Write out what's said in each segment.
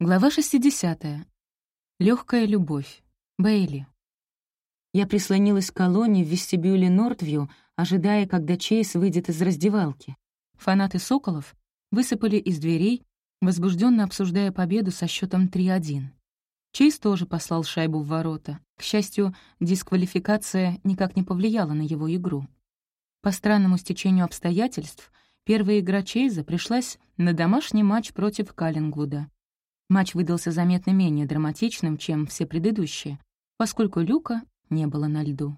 Глава 60. Легкая любовь. Бейли. Я прислонилась к колонне в вестибюле Нортвью, ожидая, когда Чейз выйдет из раздевалки. Фанаты «Соколов» высыпали из дверей, возбужденно обсуждая победу со счетом 3-1. Чейз тоже послал шайбу в ворота. К счастью, дисквалификация никак не повлияла на его игру. По странному стечению обстоятельств, первая игра Чейза пришлась на домашний матч против Каллингвуда. Матч выдался заметно менее драматичным, чем все предыдущие, поскольку Люка не было на льду.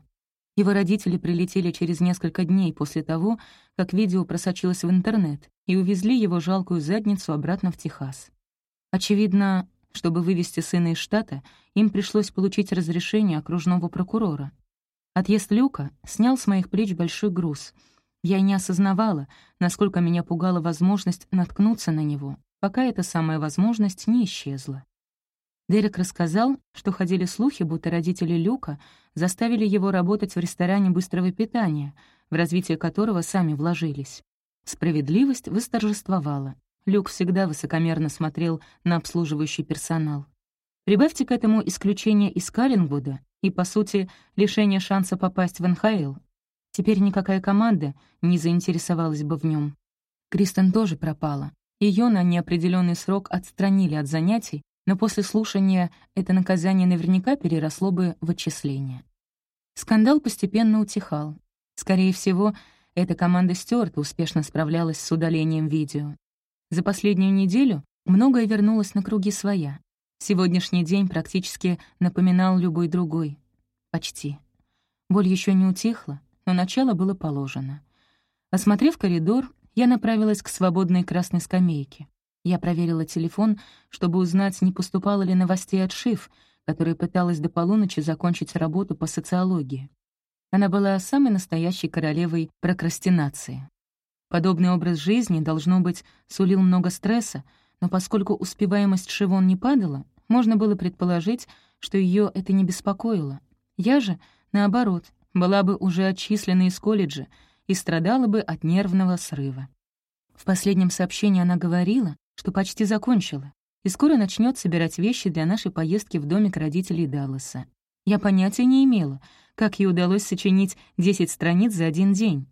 Его родители прилетели через несколько дней после того, как видео просочилось в интернет, и увезли его жалкую задницу обратно в Техас. Очевидно, чтобы вывести сына из штата, им пришлось получить разрешение окружного прокурора. Отъезд Люка снял с моих плеч большой груз. Я не осознавала, насколько меня пугала возможность наткнуться на него, пока эта самая возможность не исчезла. Дерек рассказал, что ходили слухи, будто родители Люка заставили его работать в ресторане быстрого питания, в развитие которого сами вложились. Справедливость восторжествовала. Люк всегда высокомерно смотрел на обслуживающий персонал. Прибавьте к этому исключение из Каллингвуда и, по сути, лишение шанса попасть в НХЛ. Теперь никакая команда не заинтересовалась бы в нем. Кристен тоже пропала. Ее на неопределенный срок отстранили от занятий, но после слушания это наказание наверняка переросло бы в отчисление. Скандал постепенно утихал. Скорее всего, эта команда Стюарта успешно справлялась с удалением видео. За последнюю неделю многое вернулось на круги своя. Сегодняшний день практически напоминал любой другой. Почти. Боль еще не утихла, но начало было положено. Осмотрев коридор, я направилась к свободной красной скамейке. Я проверила телефон, чтобы узнать, не поступало ли новостей от Шиф, которая пыталась до полуночи закончить работу по социологии. Она была самой настоящей королевой прокрастинации. Подобный образ жизни, должно быть, сулил много стресса, но поскольку успеваемость Шивон не падала, можно было предположить, что ее это не беспокоило. Я же, наоборот, была бы уже отчислена из колледжа и страдала бы от нервного срыва. В последнем сообщении она говорила, что почти закончила, и скоро начнет собирать вещи для нашей поездки в домик родителей Далласа. Я понятия не имела, как ей удалось сочинить 10 страниц за один день.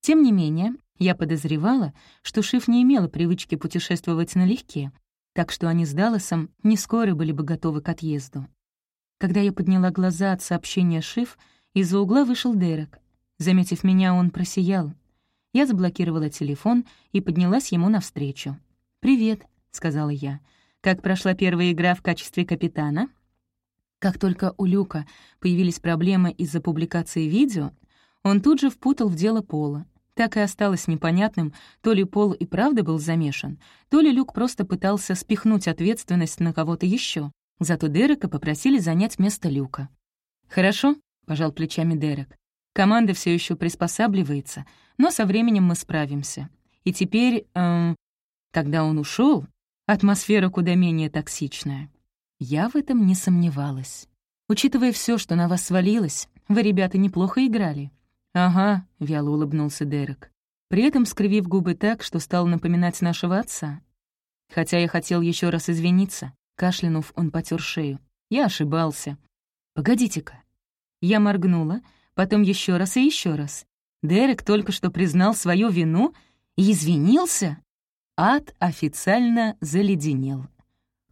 Тем не менее, я подозревала, что Шиф не имела привычки путешествовать налегке, так что они с Далласом не скоро были бы готовы к отъезду. Когда я подняла глаза от сообщения Шиф, из-за угла вышел Дерек. Заметив меня, он просиял. Я заблокировала телефон и поднялась ему навстречу. «Привет», — сказала я. «Как прошла первая игра в качестве капитана?» Как только у Люка появились проблемы из-за публикации видео, он тут же впутал в дело Пола. Так и осталось непонятным, то ли Пол и правда был замешан, то ли Люк просто пытался спихнуть ответственность на кого-то еще. Зато Дерека попросили занять место Люка. «Хорошо», — пожал плечами Дерек. «Команда все еще приспосабливается, но со временем мы справимся. И теперь, эм, когда он ушел, атмосфера куда менее токсичная. Я в этом не сомневалась. Учитывая все, что на вас свалилось, вы, ребята, неплохо играли. «Ага», — вяло улыбнулся Дерек, при этом скривив губы так, что стал напоминать нашего отца. Хотя я хотел еще раз извиниться, кашлянув, он потер шею. Я ошибался. «Погодите-ка». Я моргнула, потом еще раз и еще раз. Дерек только что признал свою вину и извинился. Ад официально заледенел.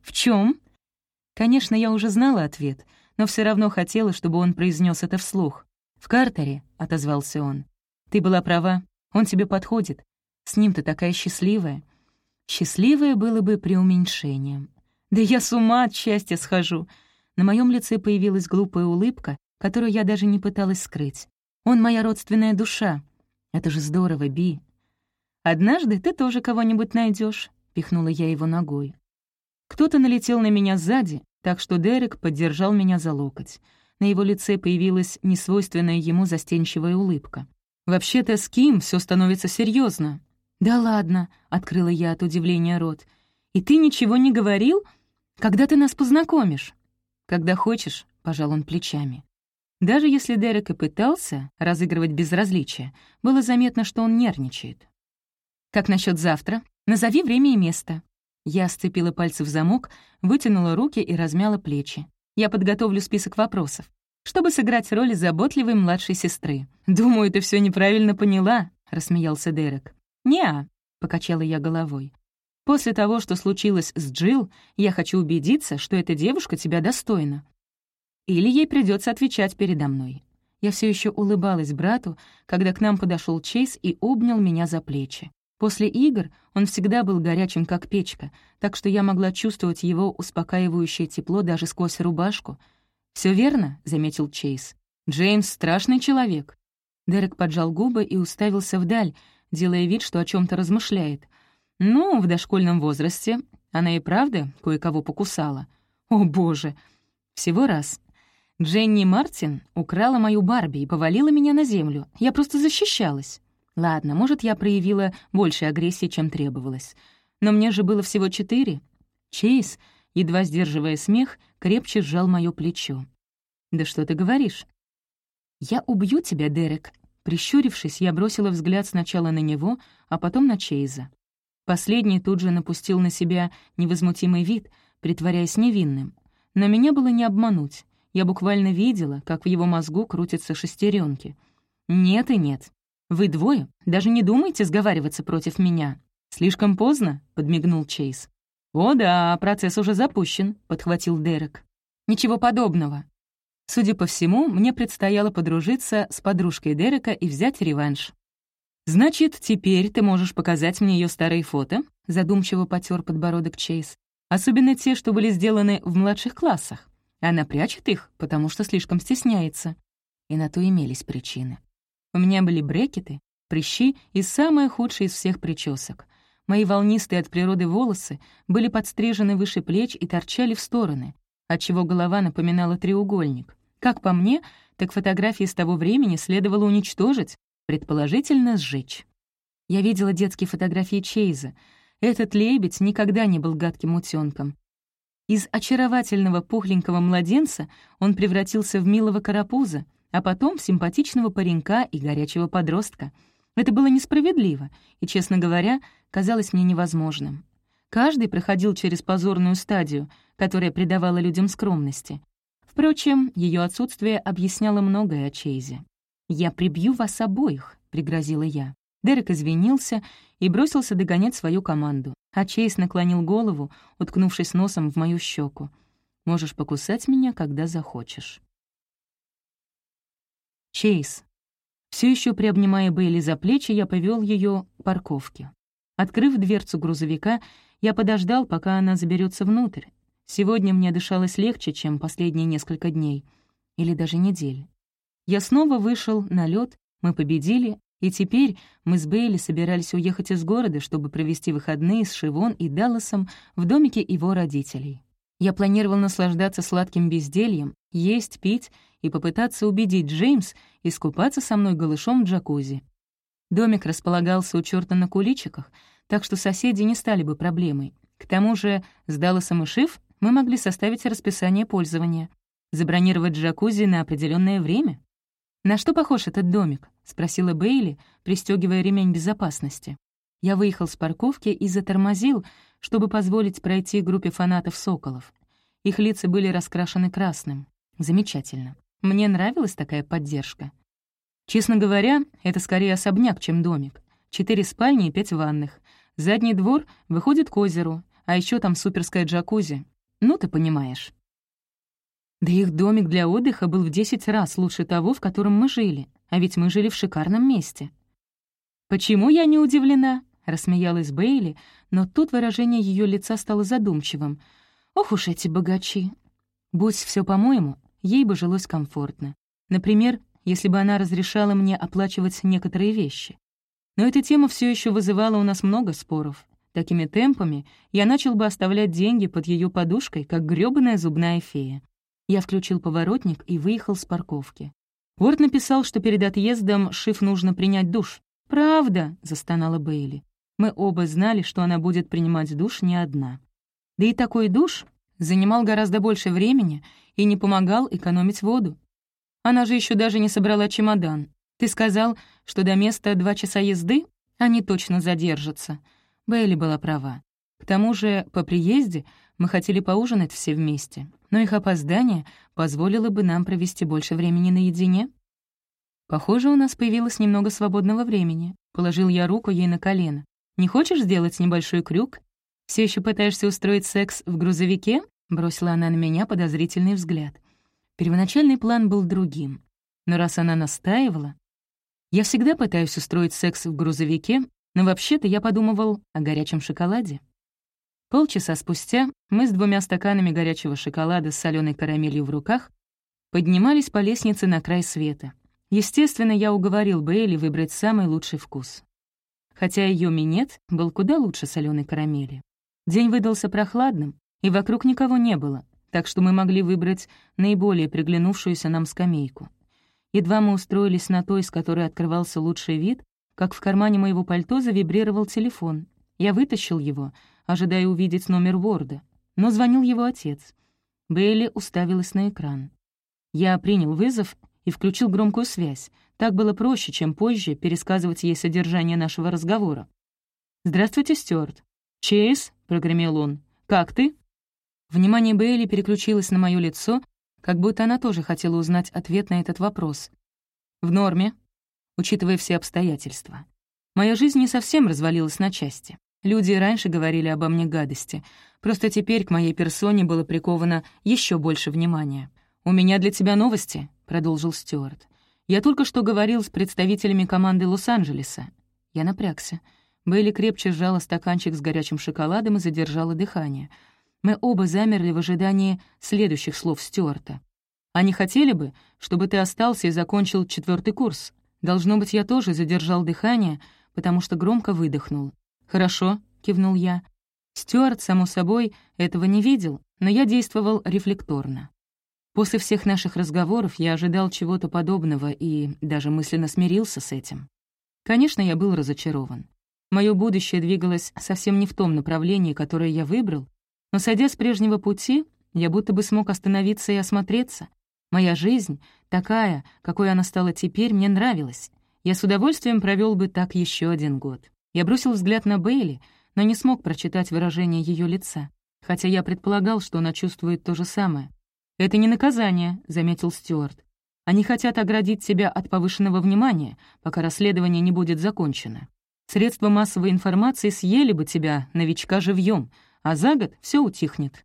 «В чем? Конечно, я уже знала ответ, но все равно хотела, чтобы он произнес это вслух. «В Картере», — отозвался он. «Ты была права, он тебе подходит. С ним ты такая счастливая». Счастливое было бы преуменьшением. «Да я с ума от счастья схожу!» На моем лице появилась глупая улыбка, которую я даже не пыталась скрыть. «Он моя родственная душа. Это же здорово, Би. «Однажды ты тоже кого-нибудь найдешь, пихнула я его ногой. Кто-то налетел на меня сзади, так что Дерек поддержал меня за локоть. На его лице появилась несвойственная ему застенчивая улыбка. «Вообще-то с Ким все становится серьезно. «Да ладно», — открыла я от удивления рот. «И ты ничего не говорил? Когда ты нас познакомишь?» «Когда хочешь», — пожал он плечами. Даже если Дерек и пытался разыгрывать безразличие, было заметно, что он нервничает. «Как насчет завтра? Назови время и место». Я сцепила пальцы в замок, вытянула руки и размяла плечи. Я подготовлю список вопросов, чтобы сыграть роль заботливой младшей сестры. «Думаю, ты все неправильно поняла», — рассмеялся Дерек. «Не-а», покачала я головой. «После того, что случилось с Джилл, я хочу убедиться, что эта девушка тебя достойна. Или ей придется отвечать передо мной. Я все еще улыбалась брату, когда к нам подошел Чейз и обнял меня за плечи. После игр он всегда был горячим, как печка, так что я могла чувствовать его успокаивающее тепло даже сквозь рубашку. Все верно», — заметил Чейз. «Джеймс — страшный человек». Дерек поджал губы и уставился вдаль, делая вид, что о чем то размышляет. «Ну, в дошкольном возрасте она и правда кое-кого покусала. О, боже! Всего раз. Дженни Мартин украла мою Барби и повалила меня на землю. Я просто защищалась. Ладно, может, я проявила больше агрессии, чем требовалось. Но мне же было всего четыре. Чейз, едва сдерживая смех, крепче сжал моё плечо. «Да что ты говоришь?» «Я убью тебя, Дерек». Прищурившись, я бросила взгляд сначала на него, а потом на Чейза. Последний тут же напустил на себя невозмутимый вид, притворяясь невинным. Но меня было не обмануть. Я буквально видела, как в его мозгу крутятся шестеренки. «Нет и нет. Вы двое даже не думайте сговариваться против меня. Слишком поздно», — подмигнул Чейз. «О да, процесс уже запущен», — подхватил Дерек. «Ничего подобного. Судя по всему, мне предстояло подружиться с подружкой Дерека и взять реванш. «Значит, теперь ты можешь показать мне ее старые фото?» — задумчиво потер подбородок Чейз. «Особенно те, что были сделаны в младших классах. Она прячет их, потому что слишком стесняется. И на то имелись причины. У меня были брекеты, прыщи и самое худшее из всех причесок. Мои волнистые от природы волосы были подстрижены выше плеч и торчали в стороны, отчего голова напоминала треугольник. Как по мне, так фотографии с того времени следовало уничтожить, предположительно сжечь. Я видела детские фотографии Чейза. Этот лебедь никогда не был гадким утёнком. Из очаровательного пухленького младенца он превратился в милого карапуза, а потом в симпатичного паренька и горячего подростка. Это было несправедливо и, честно говоря, казалось мне невозможным. Каждый проходил через позорную стадию, которая придавала людям скромности. Впрочем, ее отсутствие объясняло многое о Чейзе. «Я прибью вас обоих», — пригрозила я. Дерек извинился и бросился догонять свою команду, а Чейз наклонил голову, уткнувшись носом в мою щеку. «Можешь покусать меня, когда захочешь». Чейз. Все еще приобнимая Бейли за плечи, я повел ее к парковке. Открыв дверцу грузовика, я подождал, пока она заберется внутрь. Сегодня мне дышалось легче, чем последние несколько дней. Или даже недель. Я снова вышел на лед, мы победили, и теперь мы с Бейли собирались уехать из города, чтобы провести выходные с Шивон и Далласом в домике его родителей. Я планировал наслаждаться сладким бездельем, есть, пить и попытаться убедить Джеймс искупаться со мной голышом в джакузи. Домик располагался у черта на куличиках, так что соседи не стали бы проблемой. К тому же с Далласом и Шиф мы могли составить расписание пользования, забронировать джакузи на определенное время. «На что похож этот домик?» — спросила Бейли, пристегивая ремень безопасности. Я выехал с парковки и затормозил, чтобы позволить пройти группе фанатов «Соколов». Их лица были раскрашены красным. Замечательно. Мне нравилась такая поддержка. Честно говоря, это скорее особняк, чем домик. Четыре спальни и пять ванных. Задний двор выходит к озеру, а еще там суперская джакузи. Ну, ты понимаешь. Да их домик для отдыха был в десять раз лучше того, в котором мы жили, а ведь мы жили в шикарном месте. «Почему я не удивлена?» — рассмеялась Бейли, но тут выражение ее лица стало задумчивым. «Ох уж эти богачи!» Будь все по-моему, ей бы жилось комфортно. Например, если бы она разрешала мне оплачивать некоторые вещи. Но эта тема все еще вызывала у нас много споров. Такими темпами я начал бы оставлять деньги под ее подушкой, как грёбаная зубная фея. Я включил поворотник и выехал с парковки. Уорд написал, что перед отъездом Шиф нужно принять душ. «Правда», — застонала Бейли. Мы оба знали, что она будет принимать душ не одна. Да и такой душ занимал гораздо больше времени и не помогал экономить воду. Она же еще даже не собрала чемодан. Ты сказал, что до места два часа езды? Они точно задержатся. Бейли была права. К тому же, по приезде мы хотели поужинать все вместе, но их опоздание позволило бы нам провести больше времени наедине. Похоже, у нас появилось немного свободного времени. Положил я руку ей на колено. «Не хочешь сделать небольшой крюк? Все еще пытаешься устроить секс в грузовике?» Бросила она на меня подозрительный взгляд. Первоначальный план был другим. Но раз она настаивала... Я всегда пытаюсь устроить секс в грузовике, но вообще-то я подумывал о горячем шоколаде. Полчаса спустя мы с двумя стаканами горячего шоколада с соленой карамелью в руках поднимались по лестнице на край света. Естественно, я уговорил Бейли выбрать самый лучший вкус. Хотя ее минет был куда лучше соленой карамели. День выдался прохладным, и вокруг никого не было, так что мы могли выбрать наиболее приглянувшуюся нам скамейку. Едва мы устроились на той, с которой открывался лучший вид, как в кармане моего пальто завибрировал телефон. Я вытащил его, ожидая увидеть номер Ворда, но звонил его отец. Бейли уставилась на экран. Я принял вызов и включил громкую связь. Так было проще, чем позже пересказывать ей содержание нашего разговора. «Здравствуйте, Стюарт». «Чейз», — прогремел он, — «как ты?» Внимание Бейли переключилось на мое лицо, как будто она тоже хотела узнать ответ на этот вопрос. «В норме», учитывая все обстоятельства. Моя жизнь не совсем развалилась на части. Люди раньше говорили обо мне гадости, просто теперь к моей персоне было приковано еще больше внимания. «У меня для тебя новости», — продолжил Стюарт. «Я только что говорил с представителями команды Лос-Анджелеса». Я напрягся. Бейли крепче сжала стаканчик с горячим шоколадом и задержала дыхание. Мы оба замерли в ожидании следующих слов Стюарта. «Они хотели бы, чтобы ты остался и закончил четвертый курс. Должно быть, я тоже задержал дыхание, потому что громко выдохнул. «Хорошо», — кивнул я. Стюарт, само собой, этого не видел, но я действовал рефлекторно. После всех наших разговоров я ожидал чего-то подобного и даже мысленно смирился с этим. Конечно, я был разочарован. Мое будущее двигалось совсем не в том направлении, которое я выбрал, но, сойдя с прежнего пути, я будто бы смог остановиться и осмотреться. Моя жизнь, такая, какой она стала теперь, мне нравилась. Я с удовольствием провел бы так еще один год. Я бросил взгляд на Бейли, но не смог прочитать выражение ее лица, хотя я предполагал, что она чувствует то же самое. «Это не наказание», — заметил Стюарт. «Они хотят оградить тебя от повышенного внимания, пока расследование не будет закончено. Средства массовой информации съели бы тебя, новичка, живьем, а за год все утихнет».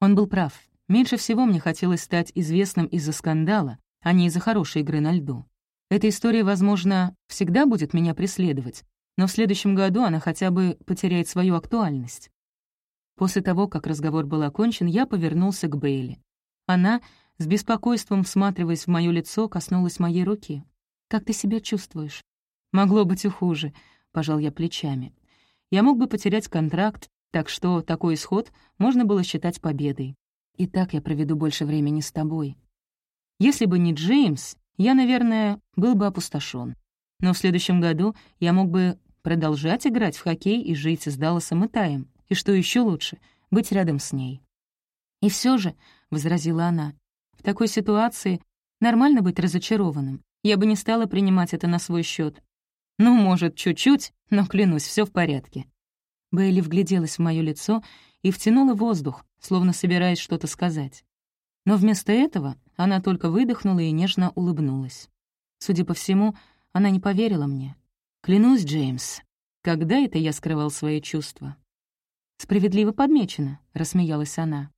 Он был прав. Меньше всего мне хотелось стать известным из-за скандала, а не из-за хорошей игры на льду. Эта история, возможно, всегда будет меня преследовать, но в следующем году она хотя бы потеряет свою актуальность. После того, как разговор был окончен, я повернулся к Бейли. Она, с беспокойством всматриваясь в моё лицо, коснулась моей руки. «Как ты себя чувствуешь?» «Могло быть и хуже», — пожал я плечами. «Я мог бы потерять контракт, так что такой исход можно было считать победой. И так я проведу больше времени с тобой. Если бы не Джеймс, я, наверное, был бы опустошен. Но в следующем году я мог бы продолжать играть в хоккей и жить с Далласом и Таем, и, что еще лучше, быть рядом с ней. «И все же», — возразила она, — «в такой ситуации нормально быть разочарованным. Я бы не стала принимать это на свой счет. Ну, может, чуть-чуть, но, клянусь, все в порядке». Бейли вгляделась в мое лицо и втянула воздух, словно собираясь что-то сказать. Но вместо этого она только выдохнула и нежно улыбнулась. Судя по всему, она не поверила мне. Клянусь, Джеймс, когда это я скрывал свои чувства? Справедливо подмечено, рассмеялась она.